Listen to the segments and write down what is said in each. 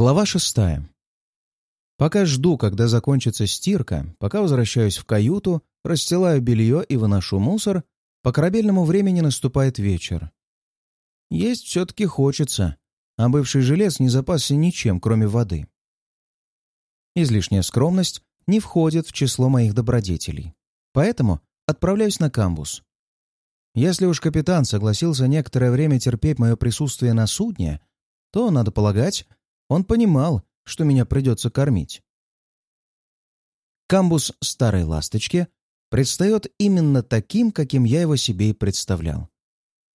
Глава шестая. Пока жду, когда закончится стирка, пока возвращаюсь в каюту, расстилаю белье и выношу мусор, по корабельному времени наступает вечер. Есть все-таки хочется, а бывший желез не запасся ничем, кроме воды. Излишняя скромность не входит в число моих добродетелей. Поэтому отправляюсь на камбус. Если уж капитан согласился некоторое время терпеть мое присутствие на судне, то, надо полагать, он понимал, что меня придется кормить. Камбус старой ласточки предстает именно таким, каким я его себе и представлял.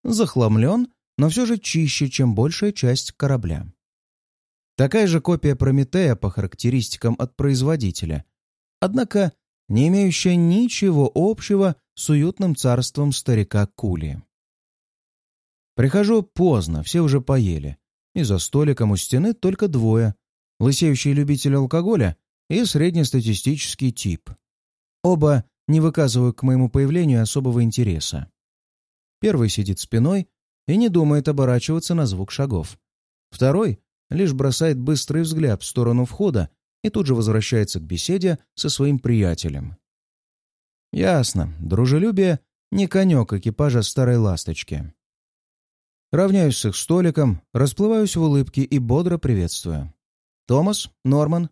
Захламлен, но все же чище, чем большая часть корабля. Такая же копия Прометея по характеристикам от производителя, однако не имеющая ничего общего с уютным царством старика Кули. Прихожу поздно, все уже поели, и за столиком у стены только двое — лысеющий любитель алкоголя и среднестатистический тип. Оба не выказывают к моему появлению особого интереса. Первый сидит спиной и не думает оборачиваться на звук шагов. Второй лишь бросает быстрый взгляд в сторону входа и тут же возвращается к беседе со своим приятелем. Ясно, дружелюбие — не конек экипажа старой ласточки. Равняюсь с их столиком, расплываюсь в улыбке и бодро приветствую. «Томас? Норман?»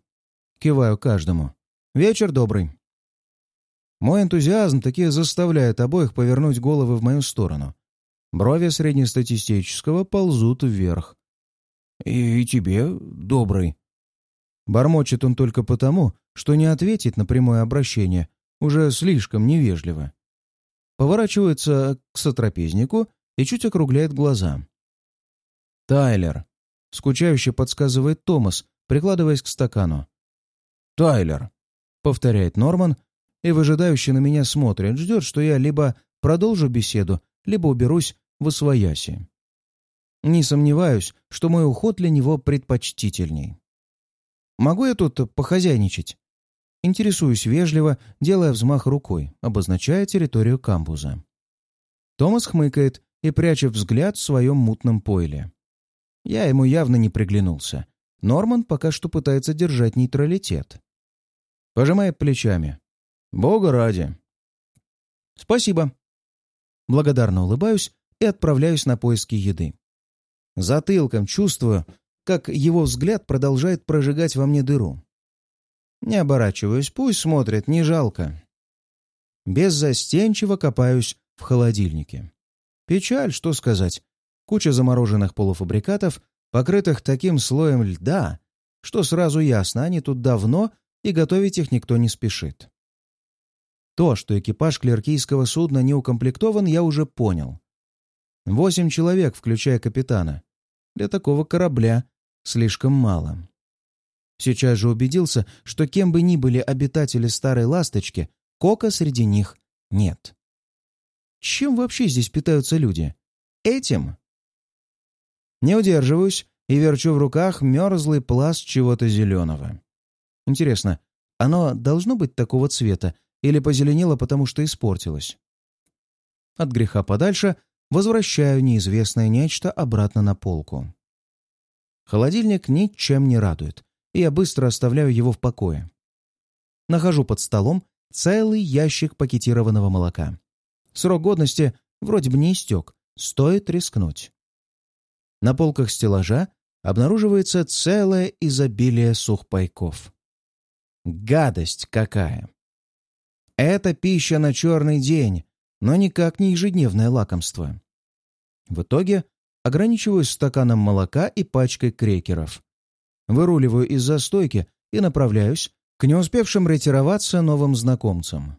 Киваю каждому. «Вечер добрый». Мой энтузиазм таки заставляет обоих повернуть головы в мою сторону. Брови среднестатистического ползут вверх. «И, тебе добрый». Бормочет он только потому, что не ответить на прямое обращение уже слишком невежливо. Поворачивается к сотрапезнику и чуть округляет глаза. «Тайлер», — скучающе подсказывает Томас, прикладываясь к стакану. «Тайлер», — повторяет Норман и выжидающе на меня смотрит, ждет, что я либо продолжу беседу, либо уберусь в освояси. Не сомневаюсь, что мой уход для него предпочтительней. «Могу я тут похозяйничать?» Интересуюсь вежливо, делая взмах рукой, обозначая территорию камбуза. Томас хмыкает и прячет взгляд в своем мутном пойле. Я ему явно не приглянулся. Норман пока что пытается держать нейтралитет. Пожимает плечами. «Бога ради!» «Спасибо!» Благодарно улыбаюсь и отправляюсь на поиски еды. Затылком чувствую, как его взгляд продолжает прожигать во мне дыру. Не оборачиваюсь, пусть смотрит, не жалко. Беззастенчиво копаюсь в холодильнике. Печаль, что сказать. Куча замороженных полуфабрикатов, покрытых таким слоем льда, что сразу ясно, они тут давно, и готовить их никто не спешит. То, что экипаж клеркийского судна не укомплектован, я уже понял. Восемь человек, включая капитана. Для такого корабля слишком мало. Сейчас же убедился, что кем бы ни были обитатели Старой Ласточки, Кока среди них нет. Чем вообще здесь питаются люди? Этим? Не удерживаюсь и верчу в руках мерзлый пласт чего-то зеленого. Интересно, оно должно быть такого цвета или позеленело, потому что испортилось? От греха подальше возвращаю неизвестное нечто обратно на полку. Холодильник ничем не радует, и я быстро оставляю его в покое. Нахожу под столом целый ящик пакетированного молока. Срок годности вроде бы не истек, стоит рискнуть. На полках стеллажа обнаруживается целое изобилие сухпайков. Гадость какая! Это пища на черный день, но никак не ежедневное лакомство. В итоге ограничиваюсь стаканом молока и пачкой крекеров. Выруливаю из застойки и направляюсь к не успевшим ретироваться новым знакомцам.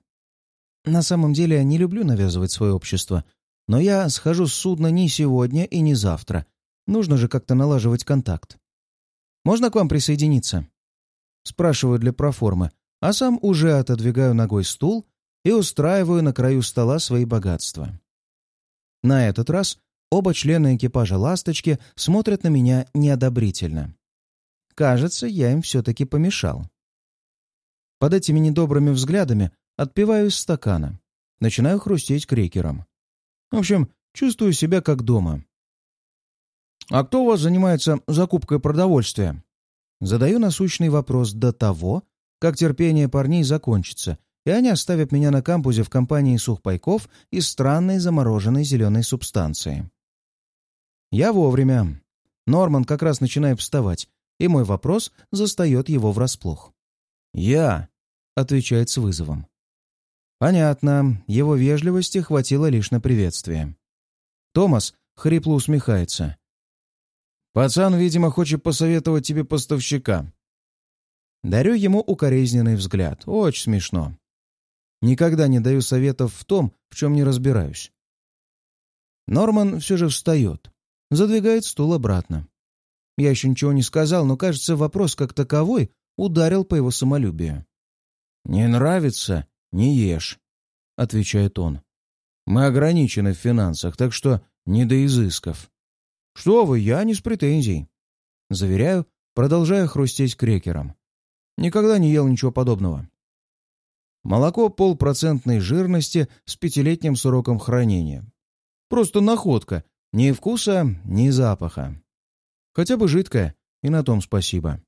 На самом деле я не люблю навязывать свое общество, но я схожу с судна не сегодня и не завтра. Нужно же как-то налаживать контакт. «Можно к вам присоединиться?» Спрашиваю для проформы, а сам уже отодвигаю ногой стул и устраиваю на краю стола свои богатства. На этот раз оба члена экипажа «Ласточки» смотрят на меня неодобрительно. Кажется, я им все-таки помешал. Под этими недобрыми взглядами Отпиваю из стакана. Начинаю хрустеть крекером. В общем, чувствую себя как дома. «А кто у вас занимается закупкой продовольствия?» Задаю насущный вопрос до того, как терпение парней закончится, и они оставят меня на кампусе в компании сухпайков из странной замороженной зеленой субстанции. Я вовремя. Норман как раз начинает вставать, и мой вопрос застает его врасплох. «Я», — отвечает с вызовом. Понятно, его вежливости хватило лишь на приветствие. Томас хрипло усмехается. «Пацан, видимо, хочет посоветовать тебе поставщика». Дарю ему укоризненный взгляд. Очень смешно. Никогда не даю советов в том, в чем не разбираюсь. Норман все же встает, задвигает стул обратно. Я еще ничего не сказал, но, кажется, вопрос как таковой ударил по его самолюбию. «Не нравится? Не ешь», — отвечает он. «Мы ограничены в финансах, так что не до изысков». «Что вы, я не с претензий». Заверяю, продолжая хрустеть крекером. Никогда не ел ничего подобного. Молоко полпроцентной жирности с пятилетним сроком хранения. Просто находка. Ни вкуса, ни запаха. Хотя бы жидкое, и на том спасибо.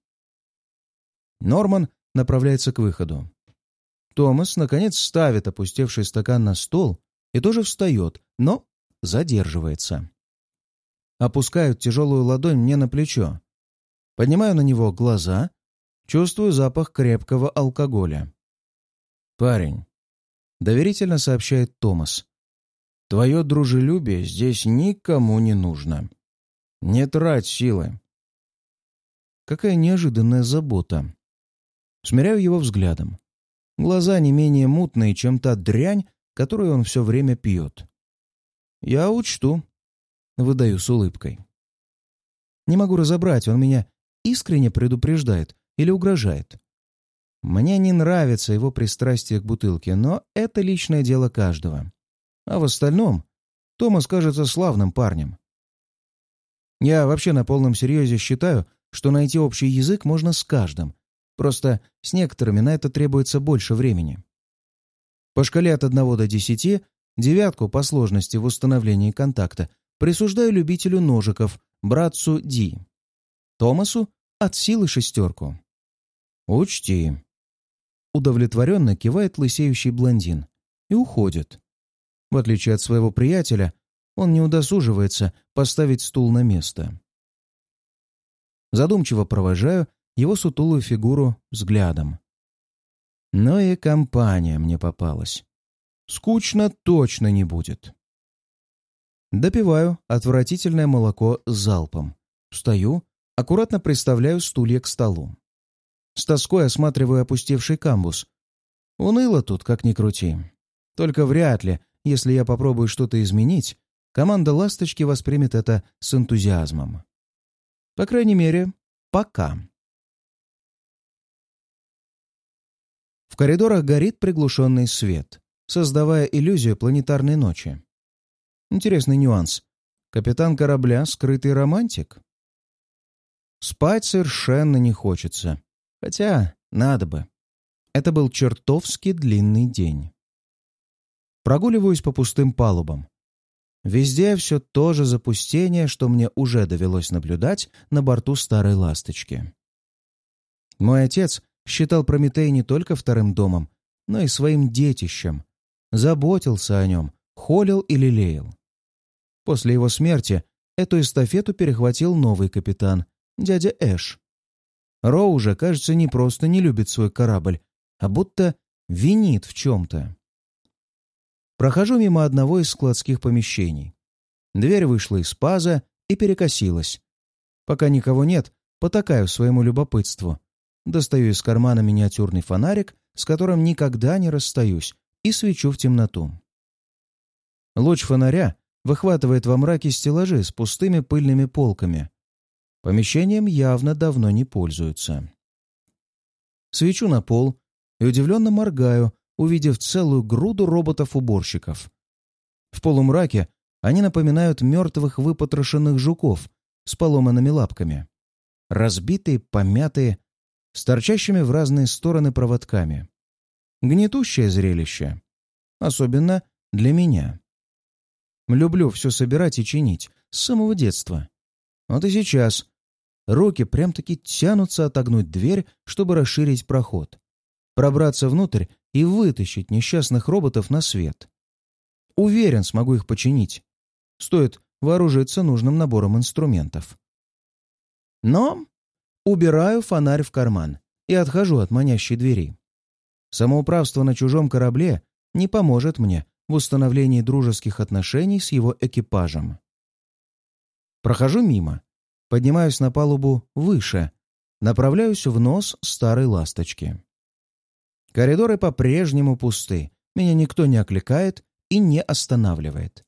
Норман направляется к выходу. Томас, наконец, ставит опустевший стакан на стол и тоже встает, но задерживается. Опускают тяжелую ладонь мне на плечо. Поднимаю на него глаза, чувствую запах крепкого алкоголя. «Парень», — доверительно сообщает Томас, — «твое дружелюбие здесь никому не нужно. Не трать силы». Какая неожиданная забота. Смиряю его взглядом. Глаза не менее мутные, чем та дрянь, которую он все время пьет. «Я учту», — выдаю с улыбкой. Не могу разобрать, он меня искренне предупреждает или угрожает. Мне не нравится его пристрастие к бутылке, но это личное дело каждого. А в остальном Томас кажется славным парнем. Я вообще на полном серьезе считаю, что найти общий язык можно с каждым. Просто с некоторыми на это требуется больше времени. По шкале от 1 до 10 девятку по сложности в установлении контакта присуждаю любителю ножиков, братцу Ди. Томасу от силы шестерку. «Учти». Удовлетворенно кивает лысеющий блондин и уходит. В отличие от своего приятеля, он не удосуживается поставить стул на место. Задумчиво провожаю его сутулую фигуру взглядом. Но и компания мне попалась. Скучно точно не будет. Допиваю отвратительное молоко залпом. Встаю, аккуратно приставляю стулья к столу. С тоской осматриваю опустевший камбус. Уныло тут, как ни крути. Только вряд ли, если я попробую что-то изменить, команда «Ласточки» воспримет это с энтузиазмом. По крайней мере, пока. В коридорах горит приглушенный свет, создавая иллюзию планетарной ночи. Интересный нюанс. Капитан корабля — скрытый романтик? Спать совершенно не хочется. Хотя надо бы. Это был чертовски длинный день. Прогуливаюсь по пустым палубам. Везде все то же запустение, что мне уже довелось наблюдать на борту старой «Ласточки». Мой отец считал Прометей не только вторым домом, но и своим детищем. Заботился о нем, холил и лелеял. После его смерти эту эстафету перехватил новый капитан, дядя Эш. Роу уже, кажется, не просто не любит свой корабль, а будто винит в чем-то. Прохожу мимо одного из складских помещений. Дверь вышла из паза и перекосилась. Пока никого нет, потакаю своему любопытству. Достаю из кармана миниатюрный фонарик, с которым никогда не расстаюсь, и свечу в темноту. Луч фонаря выхватывает во мраке стеллажи с пустыми пыльными полками. Помещением явно давно не пользуются. Свечу на пол и удивленно моргаю, увидев целую груду роботов-уборщиков. В полумраке они напоминают мертвых выпотрошенных жуков с поломанными лапками. Разбитые, помятые, с торчащими в разные стороны проводками. Гнетущее зрелище. Особенно для меня. Люблю все собирать и чинить с самого детства. Вот и сейчас. руки прям-таки тянутся отогнуть дверь, чтобы расширить проход, пробраться внутрь и вытащить несчастных роботов на свет. Уверен, смогу их починить. Стоит вооружиться нужным набором инструментов. Но убираю фонарь в карман и отхожу от манящей двери. Самоуправство на чужом корабле не поможет мне в установлении дружеских отношений с его экипажем. Прохожу мимо, поднимаюсь на палубу выше, направляюсь в нос старой ласточки. Коридоры по-прежнему пусты, меня никто не окликает и не останавливает.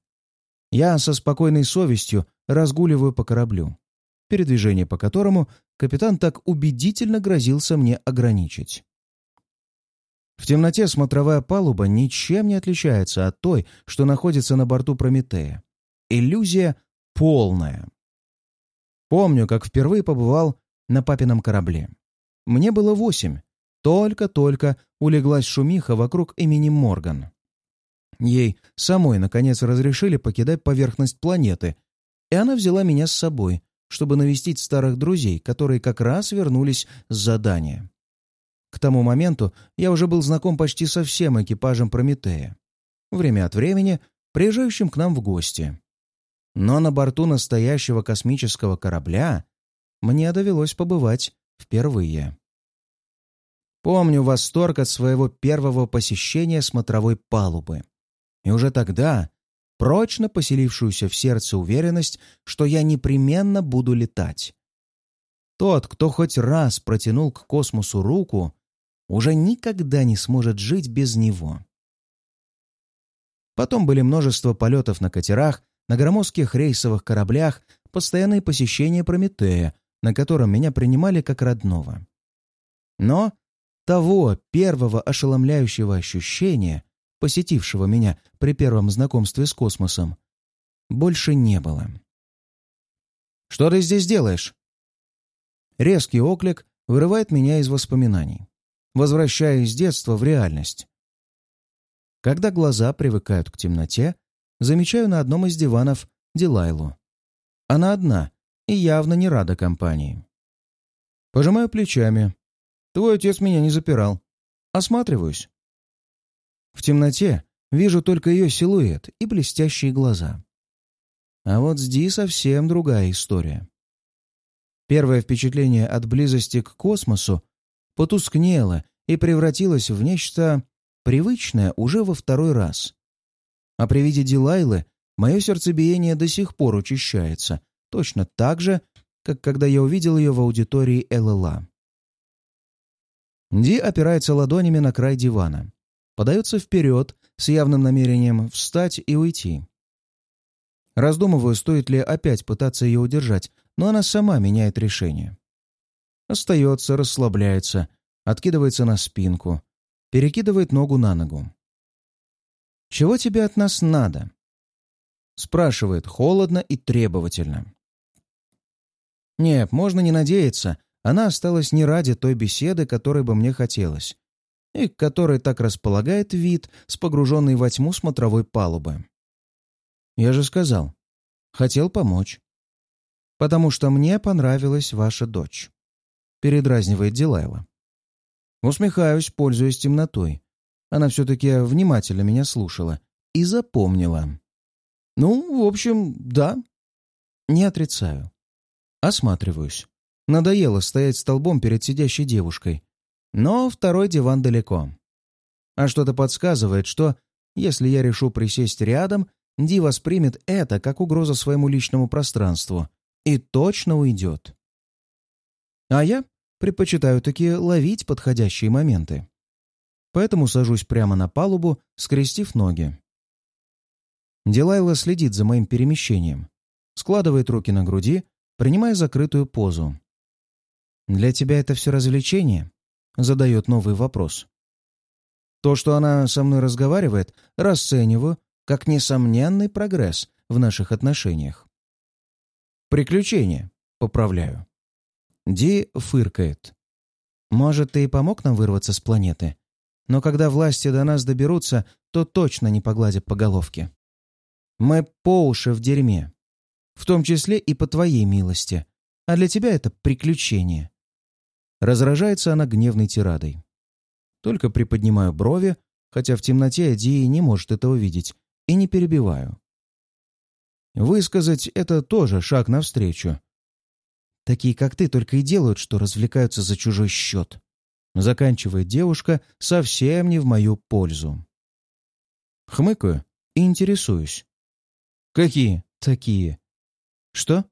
Я со спокойной совестью разгуливаю по кораблю, передвижение по которому капитан так убедительно грозился мне ограничить. В темноте смотровая палуба ничем не отличается от той, что находится на борту Прометея. Иллюзия полная. Помню, как впервые побывал на папином корабле. Мне было восемь. Только-только улеглась шумиха вокруг имени Морган. Ей самой, наконец, разрешили покидать поверхность планеты, и она взяла меня с собой, чтобы навестить старых друзей, которые как раз вернулись с задания. К тому моменту я уже был знаком почти со всем экипажем Прометея, время от времени приезжающим к нам в гости. Но на борту настоящего космического корабля мне довелось побывать впервые. Помню восторг от своего первого посещения смотровой палубы. И уже тогда прочно поселившуюся в сердце уверенность, что я непременно буду летать. Тот, кто хоть раз протянул к космосу руку, уже никогда не сможет жить без него. Потом были множество полетов на катерах, на громоздких рейсовых кораблях, постоянные посещения Прометея, на котором меня принимали как родного. Но того первого ошеломляющего ощущения, посетившего меня при первом знакомстве с космосом, больше не было. «Что ты здесь делаешь?» Резкий оклик вырывает меня из воспоминаний, возвращая из детства в реальность. Когда глаза привыкают к темноте, замечаю на одном из диванов Дилайлу. Она одна и явно не рада компании. Пожимаю плечами. Твой отец меня не запирал. Осматриваюсь. В темноте вижу только ее силуэт и блестящие глаза. А вот с Ди совсем другая история. Первое впечатление от близости к космосу потускнело и превратилось в нечто привычное уже во второй раз. А при виде Дилайлы мое сердцебиение до сих пор учащается, точно так же, как когда я увидел ее в аудитории ЛЛА. Ди опирается ладонями на край дивана подается вперед с явным намерением встать и уйти. Раздумываю, стоит ли опять пытаться ее удержать, но она сама меняет решение. Остается, расслабляется, откидывается на спинку, перекидывает ногу на ногу. «Чего тебе от нас надо?» Спрашивает холодно и требовательно. Нет, можно не надеяться, она осталась не ради той беседы, которой бы мне хотелось и к которой так располагает вид с погруженной во тьму смотровой палубы. Я же сказал, хотел помочь. Потому что мне понравилась ваша дочь. Передразнивает Дилайла. Усмехаюсь, пользуясь темнотой. Она все-таки внимательно меня слушала и запомнила. Ну, в общем, да. Не отрицаю. Осматриваюсь. Надоело стоять столбом перед сидящей девушкой. Но второй диван далеко. А что-то подсказывает, что, если я решу присесть рядом, Ди воспримет это как угроза своему личному пространству и точно уйдет. А я предпочитаю таки ловить подходящие моменты. Поэтому сажусь прямо на палубу, скрестив ноги. Дилайла следит за моим перемещением, складывает руки на груди, принимая закрытую позу. «Для тебя это все развлечение?» Задает новый вопрос. То, что она со мной разговаривает, расцениваю как несомненный прогресс в наших отношениях. «Приключение», — поправляю. Ди фыркает. «Может, ты и помог нам вырваться с планеты? Но когда власти до нас доберутся, то точно не погладят по головке. Мы по уши в дерьме. В том числе и по твоей милости. а для тебя это приключение. Разражается она гневной тирадой. Только приподнимаю брови, хотя в темноте Ди не может этого видеть, и не перебиваю. Высказать — это тоже шаг навстречу. Такие, как ты, только и делают, что развлекаются за чужой счет. Заканчивает девушка совсем не в мою пользу. Хмыкаю и интересуюсь. «Какие такие?» «Что?»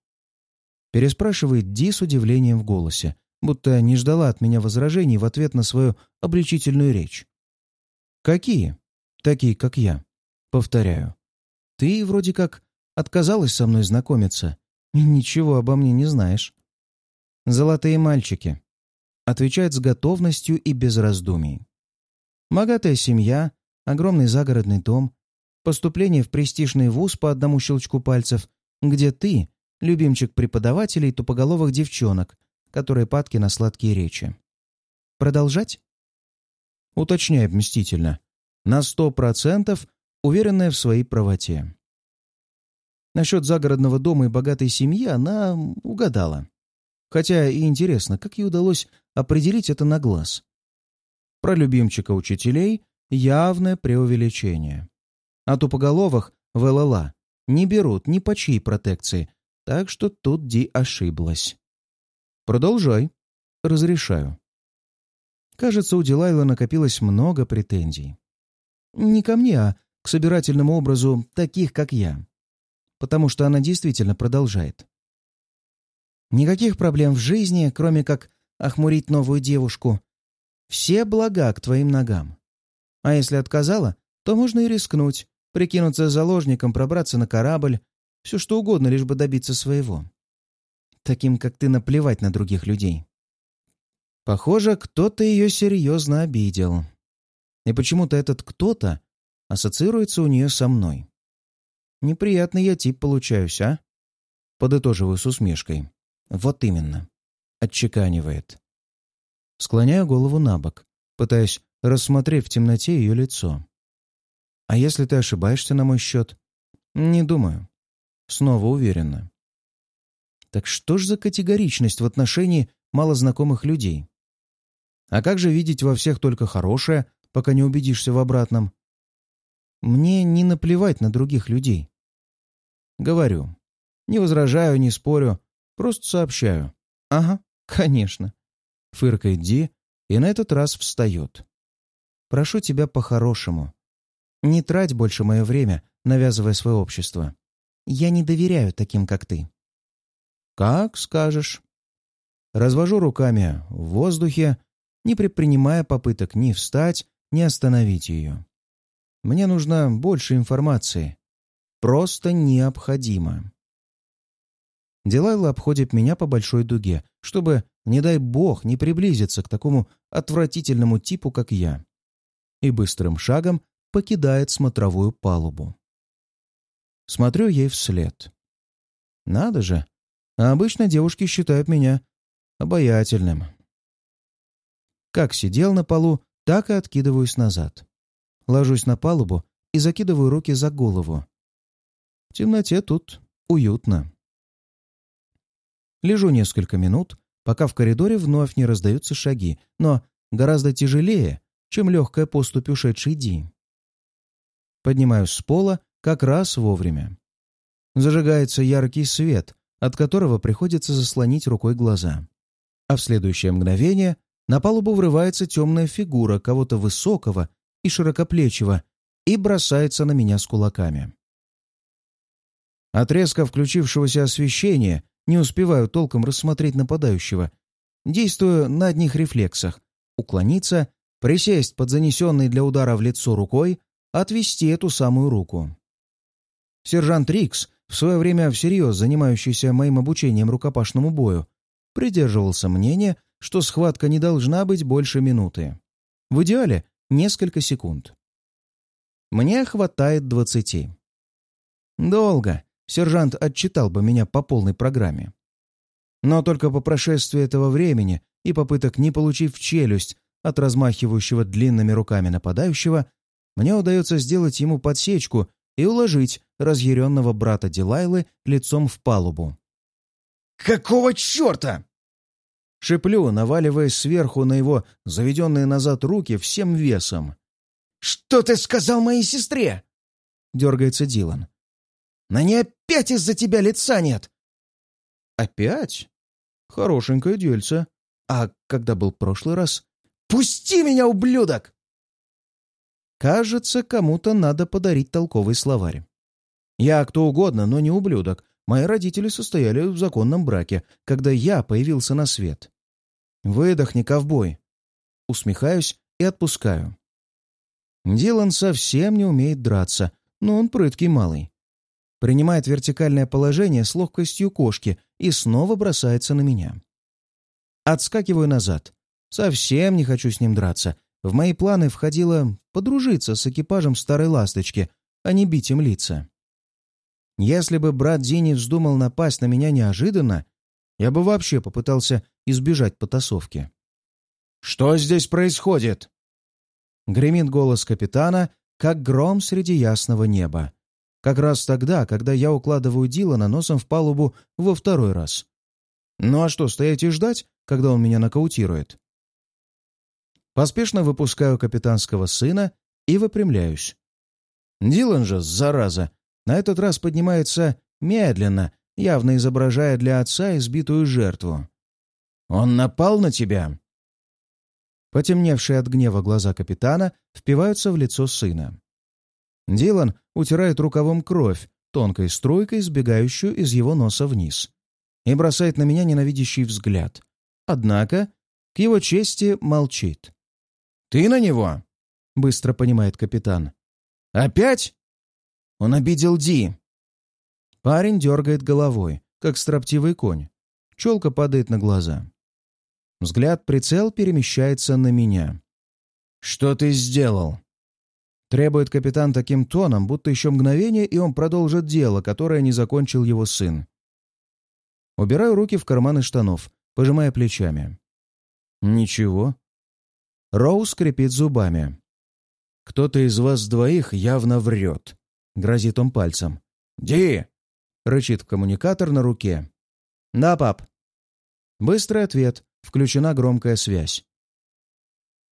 Переспрашивает Ди с удивлением в голосе, будто не ждала от меня возражений в ответ на свою обличительную речь. «Какие?» «Такие, как я». Повторяю. «Ты вроде как отказалась со мной знакомиться и ничего обо мне не знаешь». «Золотые мальчики», — отвечает с готовностью и без раздумий. «Богатая семья, огромный загородный дом, поступление в престижный вуз по одному щелчку пальцев, где ты — любимчик преподавателей тупоголовых девчонок, которые падки на сладкие речи. Продолжать? Уточняет мстительно. На сто процентов уверенная в своей правоте. Насчет загородного дома и богатой семьи она угадала. Хотя и интересно, как ей удалось определить это на глаз. Про любимчика учителей явное преувеличение. А тупоголовых в ЛЛА не берут ни по чьей протекции, так что тут Ди ошиблась. «Продолжай». «Разрешаю». Кажется, у Дилайла накопилось много претензий. Не ко мне, а к собирательному образу таких, как я. Потому что она действительно продолжает. Никаких проблем в жизни, кроме как охмурить новую девушку. Все блага к твоим ногам. А если отказала, то можно и рискнуть, прикинуться заложником, пробраться на корабль, все что угодно, лишь бы добиться своего. Таким, как ты, наплевать на других людей. Похоже, кто-то ее серьезно обидел. И почему-то этот кто-то ассоциируется у нее со мной. Неприятный я тип получаюсь, а? Подытоживаю с усмешкой. Вот именно. Отчеканивает. Склоняю голову на бок, пытаясь рассмотреть в темноте ее лицо. А если ты ошибаешься на мой счет? Не думаю. Снова уверенно. Так что ж за категоричность в отношении малознакомых людей? А как же видеть во всех только хорошее, пока не убедишься в обратном? Мне не наплевать на других людей. Говорю. Не возражаю, не спорю, просто сообщаю. Ага, конечно. Фыркает Ди и на этот раз встает. Прошу тебя по-хорошему. Не трать больше мое время, навязывая свое общество. Я не доверяю таким, как ты». «Как скажешь». Развожу руками в воздухе, не предпринимая попыток ни встать, ни остановить ее. Мне нужно больше информации. Просто необходимо. Дилайла обходит меня по большой дуге, чтобы, не дай бог, не приблизиться к такому отвратительному типу, как я. И быстрым шагом покидает смотровую палубу. Смотрю ей вслед. Надо же, а обычно девушки считают меня обаятельным. Как сидел на полу, так и откидываюсь назад. Ложусь на палубу и закидываю руки за голову. В темноте тут уютно. Лежу несколько минут, пока в коридоре вновь не раздаются шаги, но гораздо тяжелее, чем легкая поступь ушедшей Ди. Поднимаюсь с пола как раз вовремя. Зажигается яркий свет, от которого приходится заслонить рукой глаза. А в следующее мгновение на палубу врывается темная фигура кого-то высокого и широкоплечего и бросается на меня с кулаками. От резко включившегося освещения не успеваю толком рассмотреть нападающего, действуя на одних рефлексах — уклониться, присесть под занесенной для удара в лицо рукой, отвести эту самую руку. Сержант Рикс, в свое время всерьез занимающийся моим обучением рукопашному бою, придерживался мнения, что схватка не должна быть больше минуты. В идеале — несколько секунд. Мне хватает двадцати. Долго. Сержант отчитал бы меня по полной программе. Но только по прошествии этого времени и попыток не получив челюсть от размахивающего длинными руками нападающего, мне удается сделать ему подсечку и уложить разъяренного брата Дилайлы лицом в палубу. «Какого черта?» Шиплю, наваливаясь сверху на его заведенные назад руки всем весом. «Что ты сказал моей сестре?» — дергается Дилан. «На ней опять из-за тебя лица нет!» «Опять? Хорошенькое дельце. А когда был прошлый раз?» «Пусти меня, ублюдок!» Кажется, кому-то надо подарить толковый словарь. Я кто угодно, но не ублюдок. Мои родители состояли в законном браке, когда я появился на свет. Выдохни, ковбой. Усмехаюсь и отпускаю. Дилан совсем не умеет драться, но он прыткий малый. Принимает вертикальное положение с ловкостью кошки и снова бросается на меня. Отскакиваю назад. Совсем не хочу с ним драться. В мои планы входило подружиться с экипажем старой ласточки, а не бить им лица. Если бы брат Дини вздумал напасть на меня неожиданно, я бы вообще попытался избежать потасовки. «Что здесь происходит?» Гремит голос капитана, как гром среди ясного неба. Как раз тогда, когда я укладываю Дилана носом в палубу во второй раз. Ну а что, стоять и ждать, когда он меня нокаутирует? Поспешно выпускаю капитанского сына и выпрямляюсь. Дилан же, зараза, на этот раз поднимается медленно, явно изображая для отца избитую жертву. «Он напал на тебя?» Потемневшие от гнева глаза капитана впиваются в лицо сына. Дилан утирает рукавом кровь, тонкой струйкой, сбегающую из его носа вниз, и бросает на меня ненавидящий взгляд. Однако, к его чести, молчит. «Ты на него?» — быстро понимает капитан. «Опять?» Он обидел Ди. Парень дергает головой, как строптивый конь. Челка падает на глаза. Взгляд-прицел перемещается на меня. «Что ты сделал?» Требует капитан таким тоном, будто еще мгновение, и он продолжит дело, которое не закончил его сын. Убираю руки в карманы штанов, пожимая плечами. «Ничего». Роу скрипит зубами. «Кто-то из вас двоих явно врет. Грозит он пальцем. «Ди!» — рычит коммуникатор на руке. «Да, пап». Быстрый ответ. Включена громкая связь.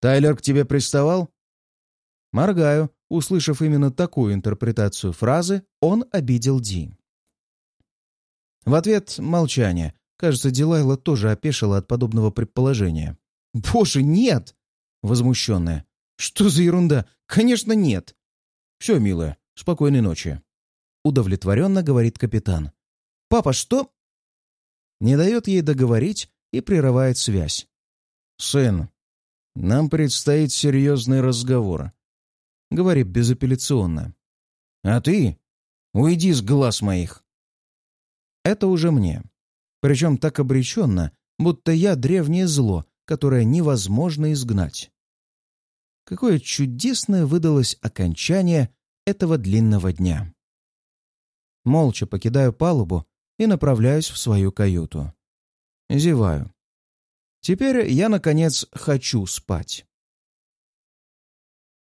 «Тайлер к тебе приставал?» Моргаю, услышав именно такую интерпретацию фразы, он обидел Ди. В ответ молчание. Кажется, Дилайла тоже опешила от подобного предположения. «Боже, нет!» — возмущенная. «Что за ерунда? Конечно, нет!» «Все, милая, Спокойной ночи. Удовлетворенно говорит капитан. Папа, что? Не дает ей договорить и прерывает связь. Сын, нам предстоит серьезный разговор. Говорит безапелляционно. А ты уйди с глаз моих. Это уже мне. Причем так обреченно, будто я древнее зло, которое невозможно изгнать. Какое чудесное выдалось окончание этого длинного дня. Молча покидаю палубу и направляюсь в свою каюту. Зеваю. Теперь я, наконец, хочу спать.